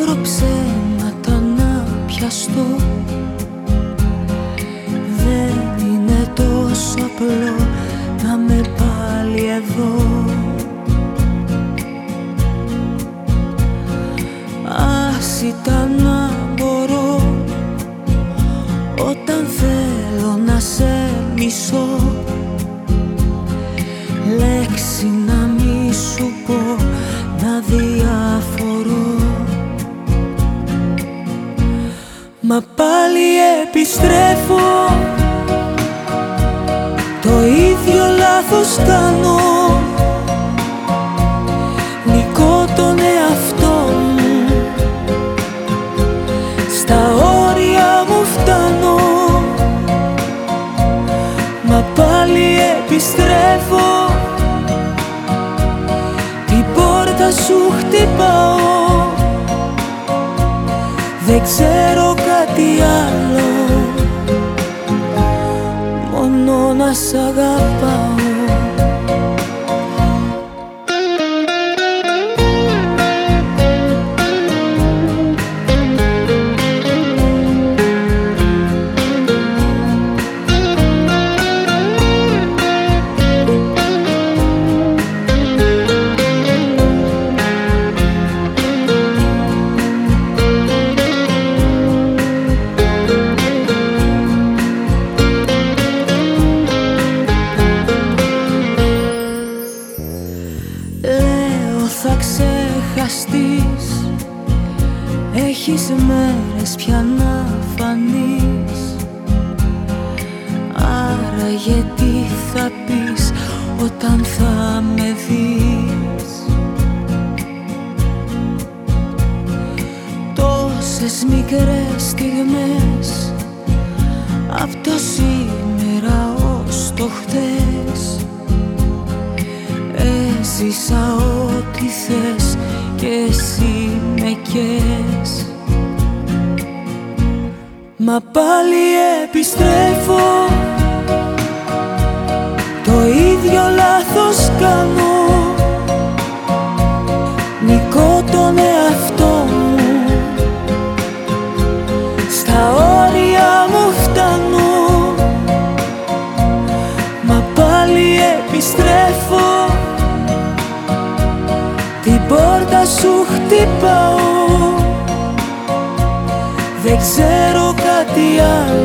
βρω ψέματα να πιαστώ. Δεν είναι τόσο απλό να με πάλι εδώ. Ας ήταν να μπορώ όταν θέλω να σε μισώ. Λέξη πάλι επιστρέφω. Το ίδιο λάθος κάνω. Νικώ τον εαυτό μου. Στα όρια μου φτάνω. Μα πάλι επιστρέφω. Σου χτυπάω. Δεν ξέρω κάτι άλλο. Μόνο να σ' αγαπάω Έχεις μέρες πια να φανείς Άρα γιατί θα πεις όταν θα με δεις; Τόσες μικρές στιγμές Απ' το σήμερα ως το χτες Έζησα ό,τι θες και εσύ με κες. Μα πάλι επιστρέφω. Το ίδιο λάθος κάνω. Νικώ τον εαυτό μου. Στα όρια μου φτάνω. Μα πάλι επιστρέφω πόρτα σου χτυπάω. Δεν ξέρω κάτι άλλο